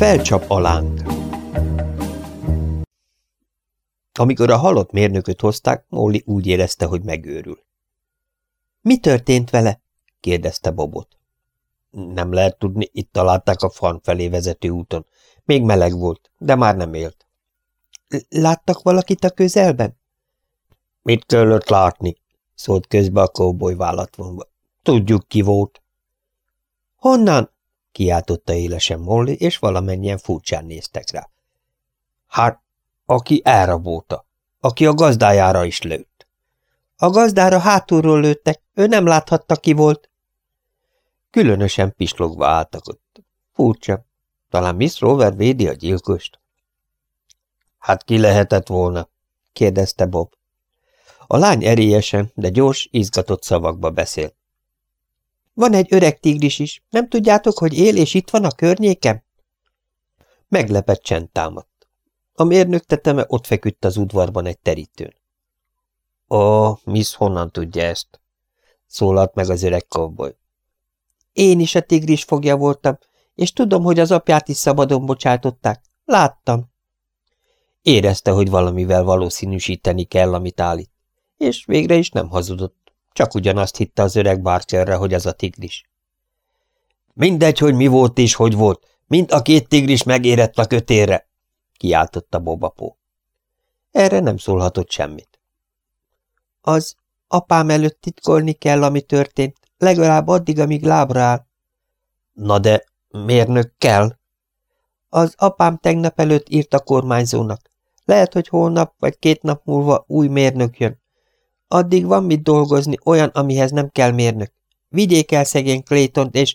Felcsap a láng. Amikor a halott mérnököt hozták, Molly úgy érezte, hogy megőrül. – Mi történt vele? – kérdezte Bobot. – Nem lehet tudni, itt találták a farm felé vezető úton. Még meleg volt, de már nem élt. – Láttak valakit a közelben? – Mit kellett látni? – szólt közbe a kóboly vállat Tudjuk, ki volt. – Honnan? – kiáltotta élesen Molly, és valamennyien furcsán néztek rá. – Hát, aki elrabolta, aki a gazdájára is lőtt. A gazdára hátulról lőttek, ő nem láthatta, ki volt. Különösen pislogva álltak ott. Furcsa, talán Miss Rover védi a gyilkost. Hát ki lehetett volna? kérdezte Bob. A lány erélyesen, de gyors, izgatott szavakba beszél. Van egy öreg tigris is, nem tudjátok, hogy él és itt van a környékem? Meglepett csend támadt. A mérnök teteme ott feküdt az udvarban egy terítőn. Ó, Miss honnan tudja ezt? szólalt meg az öreg kovboly. Én is a tigris fogja voltam, és tudom, hogy az apját is szabadon bocsátották. Láttam. Érezte, hogy valamivel valószínűsíteni kell, amit állít, és végre is nem hazudott. Csak ugyanazt hitte az öreg Barkerre, hogy az a tigris. Mindegy, hogy mi volt és hogy volt, mint a két tigris megérett a kötérre, kiáltotta Bobapó. Erre nem szólhatott semmit. Az apám előtt titkolni kell, ami történt, legalább addig, amíg lábra áll. Na de mérnök kell? Az apám tegnap előtt írt a kormányzónak. Lehet, hogy holnap vagy két nap múlva új mérnök jön. Addig van mit dolgozni, olyan, amihez nem kell mérnök. Vigyék el szegény Claytont, és...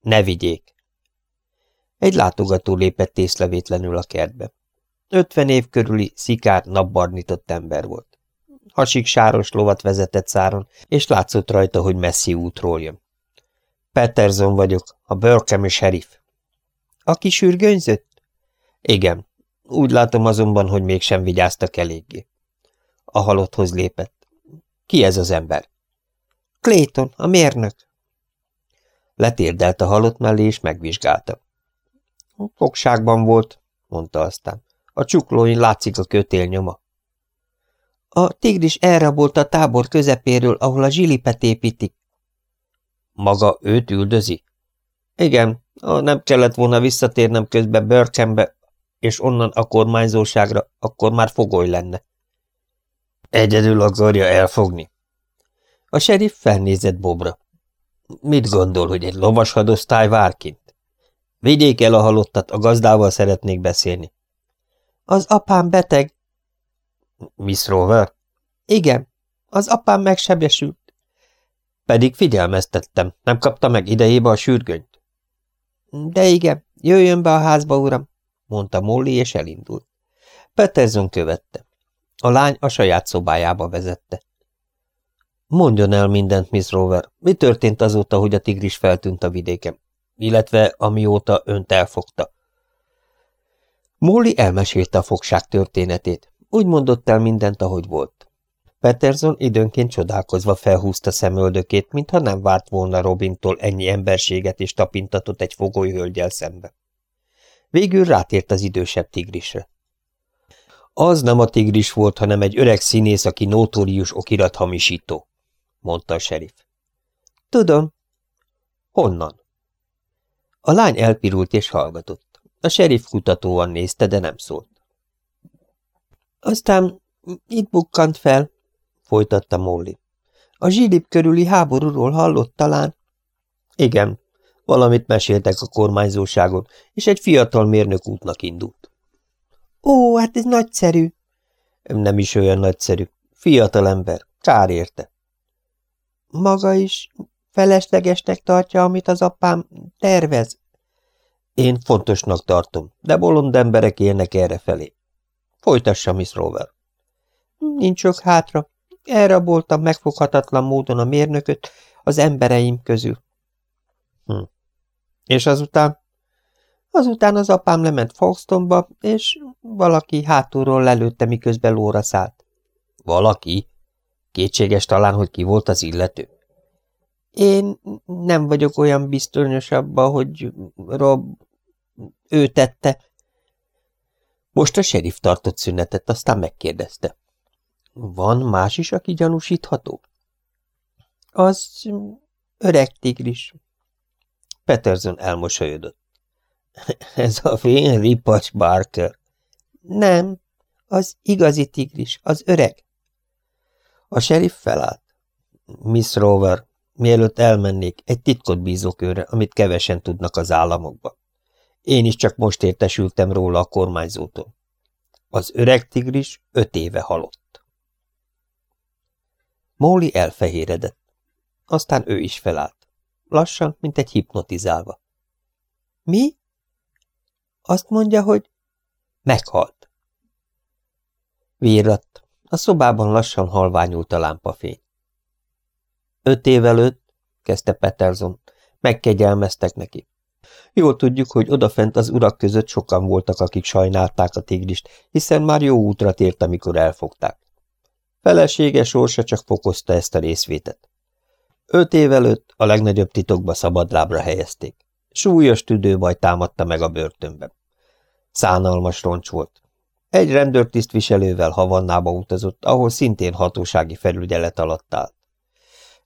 Ne vigyék! Egy látogató lépett észlevétlenül a kertbe. Ötven év körüli, szikár, napbarnitott ember volt. Hasik sáros lovat vezetett száron, és látszott rajta, hogy messzi útról jön. Peterson vagyok, a Burkham sheriff. Aki sürgönyzött? Igen. Úgy látom azonban, hogy mégsem vigyáztak eléggé. A halotthoz lépett. Ki ez az ember? Clayton, a mérnök. Letérdelt a halott mellé, és megvizsgálta. Fogságban volt, mondta aztán. A csuklóin látszik a kötél nyoma. A tigris elrabolt a tábor közepéről, ahol a zsilipet építik. Maga őt üldözi? Igen, ha nem kellett volna visszatérnem közben Börkembe, és onnan a kormányzóságra, akkor már fogoly lenne. Egyedül akarja elfogni. A serif felnézett Bobra. Mit gondol, hogy egy lovas hadosztály vár kint? Vigyék el a halottat, a gazdával szeretnék beszélni. Az apám beteg. Miss Rover? Igen, az apám megsebesült. Pedig figyelmeztettem, nem kapta meg idejébe a sürgönyt. De igen, jöjjön be a házba, uram, mondta Molly, és elindult. Peterson követte. A lány a saját szobájába vezette. Mondjon el mindent, Miss Rover. Mi történt azóta, hogy a tigris feltűnt a vidéken? illetve amióta önt elfogta. Molly elmesélte a fogság történetét. Úgy mondott el mindent, ahogy volt. Peterson időnként csodálkozva felhúzta szemöldökét, mintha nem várt volna Robintól ennyi emberséget és tapintatot egy fogolyhölgyel szembe. Végül rátért az idősebb tigrisre. Az nem a tigris volt, hanem egy öreg színész, aki notórius okirathamisító, mondta a serif. Tudom. Honnan? A lány elpirult és hallgatott. A serif kutatóan nézte, de nem szólt. Aztán itt bukkant fel, folytatta Molly. A zsilip körüli háborúról hallott talán? Igen, valamit meséltek a kormányzóságon, és egy fiatal mérnök útnak indult. Ó, hát ez nagyszerű. Nem is olyan nagyszerű. Fiatal ember, kár érte. Maga is Feleslegesnek tartja, amit az apám tervez? Én fontosnak tartom, de bolond emberek élnek errefelé. Folytassa, Miss Rover. Nincs sok hátra. Elraboltam megfoghatatlan módon a mérnököt az embereim közül. Hm. És azután? Azután az apám lement Folkestonba, és valaki hátulról lelőtte, miközben lóra szállt. Valaki? Kétséges talán, hogy ki volt az illető? Én nem vagyok olyan biztonyosabb, hogy Rob... ő tette. Most a serif tartott szünetet, aztán megkérdezte. Van más is, aki gyanúsítható? Az öreg tigris. Peterson elmosolyodott. Ez a fén ripacs Barker. Nem, az igazi tigris, az öreg. A sheriff felállt. Miss Rover, mielőtt elmennék, egy titkot bízok őre, amit kevesen tudnak az államokba. Én is csak most értesültem róla a kormányzótól. Az öreg tigris öt éve halott. Móli elfehéredett. Aztán ő is felállt. Lassan, mint egy hipnotizálva. Mi? Azt mondja, hogy meghalt. Virratt. A szobában lassan halványult a lámpafény. Öt év előtt, kezdte Peterson, megkegyelmeztek neki. Jól tudjuk, hogy odafent az urak között sokan voltak, akik sajnálták a tigrist, hiszen már jó útra tért, amikor elfogták. Felesége sorsa csak fokozta ezt a részvétet. Öt év előtt a legnagyobb titokba szabadlábra helyezték. Súlyos tüdőbaj támadta meg a börtönben. Szánalmas roncs volt. Egy rendőrtisztviselővel Havannába utazott, ahol szintén hatósági felügyelet alatt állt.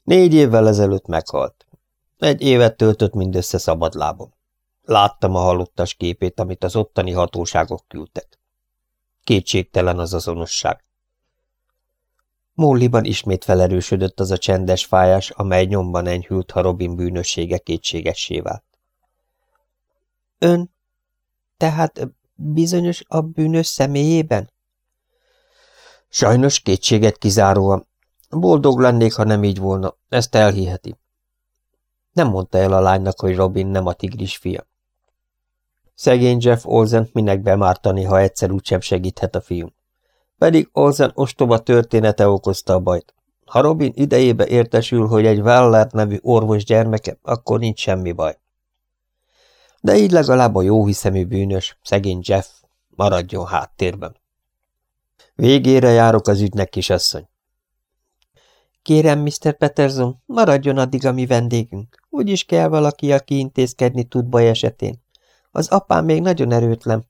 Négy évvel ezelőtt meghalt. Egy évet töltött mindössze szabadlábon. Láttam a halottas képét, amit az ottani hatóságok küldtek. Kétségtelen az azonosság. Molliban ismét felerősödött az a csendes fájás, amely nyomban enyhült, ha Robin bűnössége kétségessé vált. Ön tehát bizonyos a bűnös személyében? Sajnos kétséget kizáróan. Boldog lennék, ha nem így volna, ezt elhiheti. Nem mondta el a lánynak, hogy Robin nem a tigris fia. Szegény Jeff Olsen minek bemártani, ha egyszer úgysem segíthet a fiú. Pedig Olsen ostoba története okozta a bajt. Ha Robin idejébe értesül, hogy egy Weller nevű orvos gyermeke, akkor nincs semmi baj. De így legalább a jóhiszemű bűnös, szegény Jeff maradjon háttérben. Végére járok az ügynek, kisasszony. Kérem, Mr. Peterson, maradjon addig a mi vendégünk. Úgyis kell valaki, aki intézkedni tud baj esetén. Az apám még nagyon erőtlen.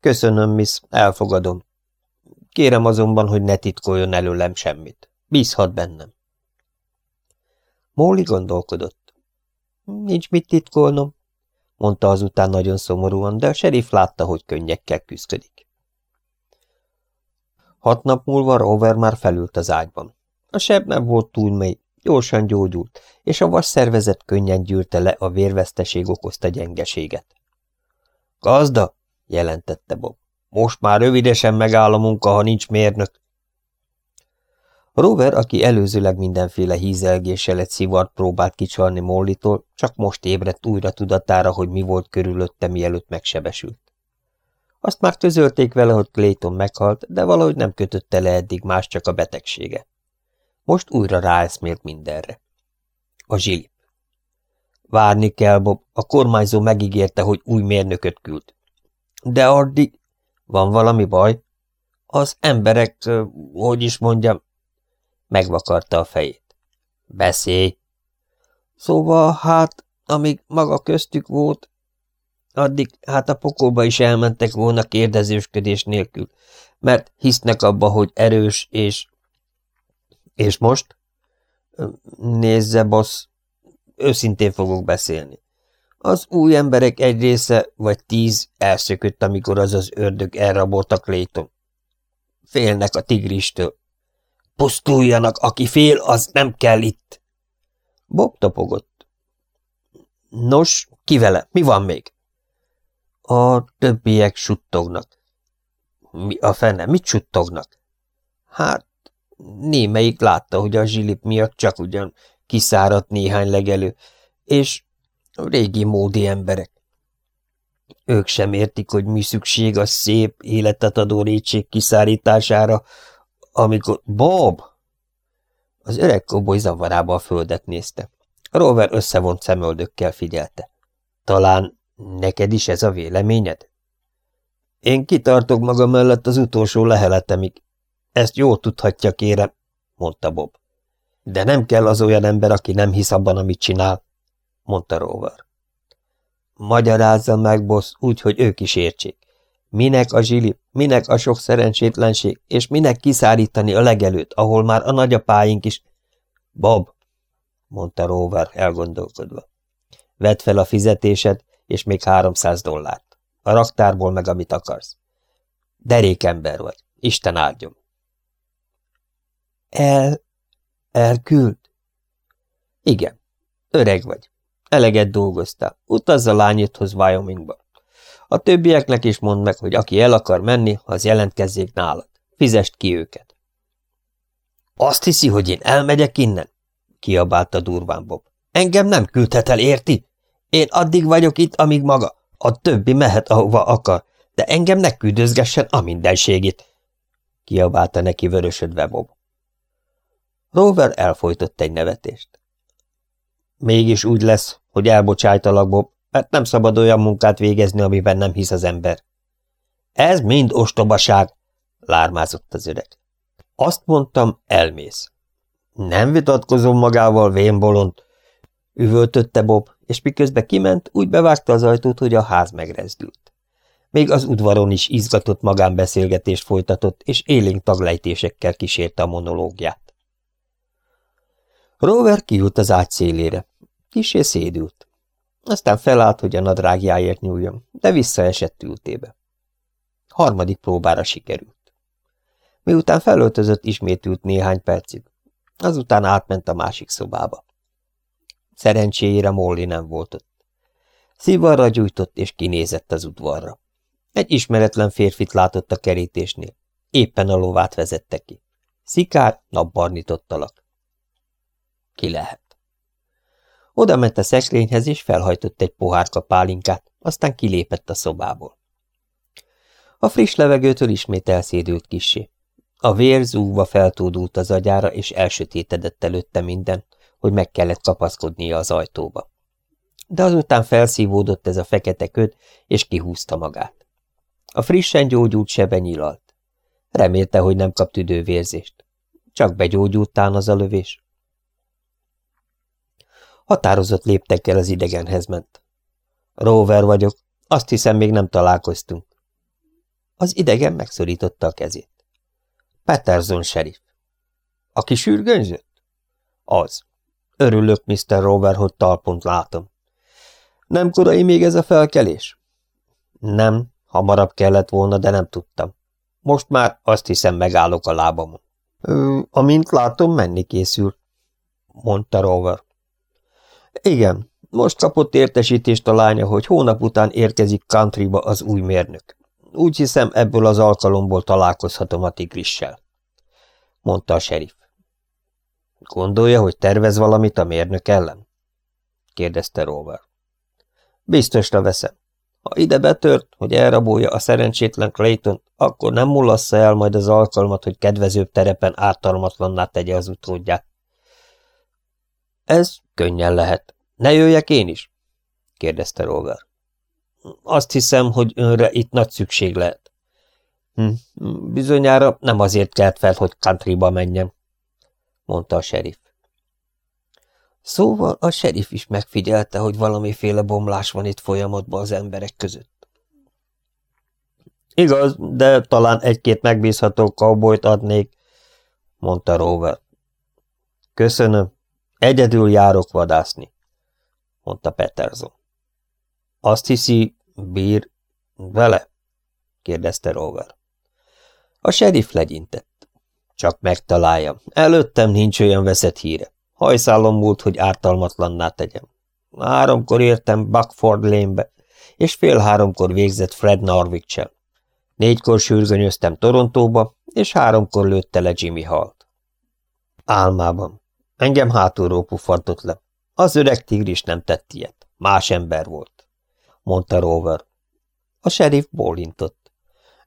Köszönöm, Miss, elfogadom. Kérem azonban, hogy ne titkoljon előlem semmit. Bízhat bennem. Móli gondolkodott. Nincs mit titkolnom, mondta azután nagyon szomorúan, de a serif látta, hogy könnyekkel küzdik. Hat nap múlva Rover már felült az ágyban. A seb nem volt túl mély, gyorsan gyógyult, és a vasszervezet könnyen gyűrte le a vérveszteség okozta gyengeséget. – Gazda! – jelentette Bob. – Most már rövidesen megáll a munka, ha nincs mérnök. Rover, aki előzőleg mindenféle hízelgéssel egy szivart próbált kicsalni Mollitól, csak most ébredt újra tudatára, hogy mi volt körülötte, mielőtt megsebesült. Azt már közölték vele, hogy Clayton meghalt, de valahogy nem kötötte le eddig más, csak a betegsége. Most újra ráeszmélt mindenre. A zsilip. Várni kell, Bob, a kormányzó megígérte, hogy új mérnököt küld. De addig... Van valami baj? Az emberek, hogy is mondjam, megvakarta a fejét. Beszélj! Szóval, hát, amíg maga köztük volt, addig hát a pokolba is elmentek volna kérdezősködés nélkül, mert hisznek abba, hogy erős és és most? Nézze, boss, őszintén fogok beszélni. Az új emberek egy része, vagy tíz elszökött, amikor az az ördög elrabolta Clayton. Félnek a tigristől. Pusztuljanak, aki fél, az nem kell itt. Bob topogott. Nos, ki vele? Mi van még? A többiek suttognak. Mi a fene? Mit suttognak? Hát, Némelyik látta, hogy a zsilip miatt csak ugyan kiszáradt néhány legelő, és régi módi emberek. Ők sem értik, hogy mi szükség a szép, életet adó rétség kiszárítására, amikor... Bob! Az öreg koboly zavarába a földet nézte. A rover összevont szemöldökkel figyelte. Talán neked is ez a véleményed? Én kitartok maga mellett az utolsó leheletemig, ezt jól tudhatja, kérem, mondta Bob. De nem kell az olyan ember, aki nem hisz abban, amit csinál, mondta Rover. Magyarázza meg, boss, úgy, hogy ők is értsék. Minek a zsili, minek a sok szerencsétlenség, és minek kiszárítani a legelőt, ahol már a nagyapáink is... Bob, mondta Rover elgondolkodva. Vedd fel a fizetésed, és még háromszáz dollárt. A raktárból meg, amit akarsz. Derék ember vagy. Isten áldjon. El... elküld? Igen. Öreg vagy. Eleget dolgoztál. Utazz a lányodhoz Wyomingba. A többieknek is mondd meg, hogy aki el akar menni, az jelentkezzék nálad. Fizest ki őket. Azt hiszi, hogy én elmegyek innen? kiabálta durván Bob. Engem nem küldhet el, érti? Én addig vagyok itt, amíg maga. A többi mehet, ahova akar, de engem ne küldözgessen a mindenségét. Kiabálta neki vörösödve Bob. Rover elfolytott egy nevetést. Mégis úgy lesz, hogy elbocsájtalak, Bob, mert nem szabad olyan munkát végezni, amiben nem hisz az ember. Ez mind ostobaság, lármázott az öreg. Azt mondtam, elmész. Nem vitatkozom magával, vénbolond, üvöltötte Bob, és miközben kiment, úgy bevágta az ajtót, hogy a ház megrezdült. Még az udvaron is izgatott magánbeszélgetést folytatott, és élénk taglejtésekkel kísérte a monológiát. Rover kiült az ágy szélére. Kisé szédült. Aztán felállt, hogy a nadrágjáért nyúljon, de visszaesett ültébe. Harmadik próbára sikerült. Miután felöltözött, ismét ült néhány percig. Azután átment a másik szobába. Szerencséjére Molly nem volt ott. Szivarra gyújtott, és kinézett az udvarra. Egy ismeretlen férfit látott a kerítésnél. Éppen a lovát vezette ki. Szikár napbarnitottalak. Ki lehet? Oda ment a szekrényhez, és felhajtott egy pohárka pálinkát, aztán kilépett a szobából. A friss levegőtől ismét elszédült kissé. A vér zúgva feltódult az agyára, és elsötétedett előtte minden, hogy meg kellett kapaszkodnia az ajtóba. De azután felszívódott ez a fekete köd, és kihúzta magát. A frissen gyógyult sebe nyilalt. Remélte, hogy nem kap tüdővérzést. Csak begyógyultán az a lövés. Határozott léptekkel az idegenhez ment. Rover vagyok, azt hiszem még nem találkoztunk. Az idegen megszorította a kezét. Patterson sheriff. Aki sürgönyzött? Az. Örülök, Mr. Rover, hogy talpont látom. Nem korai még ez a felkelés? Nem, hamarabb kellett volna, de nem tudtam. Most már azt hiszem megállok a lábamon. Ö, amint látom, menni készül, mondta Rover. Igen, most kapott értesítést a lánya, hogy hónap után érkezik countryba az új mérnök. Úgy hiszem, ebből az alkalomból találkozhatom a tigrissel, mondta a sheriff. Gondolja, hogy tervez valamit a mérnök ellen? kérdezte Rover. Biztosra veszem. Ha ide betört, hogy elrabolja a szerencsétlen Clayton, akkor nem mulassza el majd az alkalmat, hogy kedvezőbb terepen ártalmatlanná tegye az utódját. Ez könnyen lehet. Ne jöjjek én is? kérdezte Rover. Azt hiszem, hogy önre itt nagy szükség lehet. Hm, bizonyára nem azért kelt fel, hogy countryba menjem, mondta a sheriff. Szóval a sheriff is megfigyelte, hogy valamiféle bomlás van itt folyamatban az emberek között. Igaz, de talán egy-két megbízható cowboyt adnék, mondta Rover. Köszönöm, Egyedül járok vadászni, mondta Peterson. Azt hiszi, bír vele? kérdezte Rover. A sheriff legyintett. Csak megtaláljam. Előttem nincs olyan veszett híre. Hajszálom múlt, hogy ártalmatlanná tegyem. Háromkor értem Buckford lénbe, és fél háromkor végzett Fred Norwich-sel. Négykor sürgönyöztem Torontóba, és háromkor lőtte le Jimmy Halt. Álmában. Engem hátulról puffantott le. Az öreg tigris nem tett ilyet. Más ember volt, mondta Rover. A sheriff bólintott.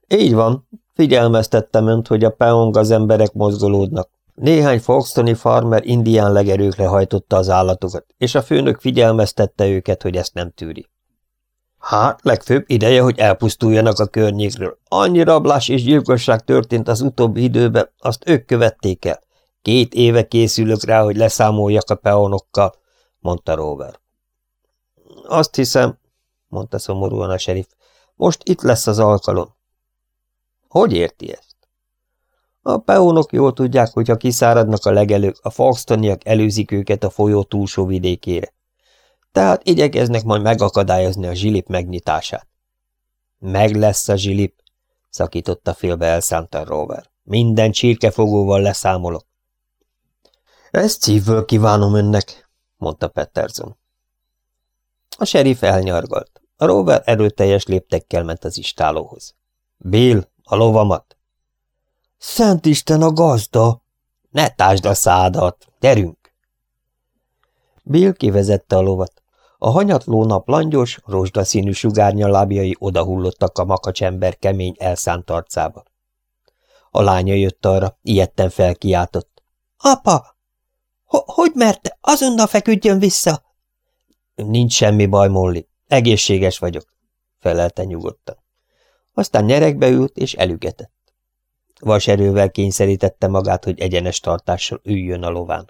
Így van, figyelmeztettem önt, hogy a peong az emberek mozgolódnak. Néhány Foxtoni farmer indián legerőkre hajtotta az állatokat, és a főnök figyelmeztette őket, hogy ezt nem tűri. Hát, legfőbb ideje, hogy elpusztuljanak a környékről. Annyi rablás és gyilkosság történt az utóbbi időben, azt ők követték el. Két éve készülök rá, hogy leszámoljak a peonokkal, mondta Rover. Azt hiszem, mondta szomorúan a serif. Most itt lesz az alkalom. Hogy érti ezt? A peónok jól tudják, hogy ha kiszáradnak a legelők, a Foxtoniak előzik őket a folyó túlsó vidékére. Tehát igyekeznek majd megakadályozni a zsilip megnyitását. Meg lesz a zsilip, szakította félbe elszánta Rover. Minden csirkefogóval leszámolok. Ezt szívből kívánom önnek, mondta Petterson. A serif elnyargalt. A rover erőteljes léptekkel ment az istálóhoz. Bill, a lovamat! Szent Isten a gazda! Ne tásd a szádat! Gyerünk! Bill kivezette a lovat. A hanyatló nap langyos, rozsdaszínű sugárnyalábjai odahullottak a makacsember kemény elszánt arcába. A lánya jött arra, ilyetten felkiáltott. – Apa! – Hogy merte? Azonnal feküdjön vissza! – Nincs semmi baj, Molly. Egészséges vagyok – felelte nyugodtan. Aztán nyerekbe ült és elügetett. Vas erővel kényszerítette magát, hogy egyenes tartással üljön a lován.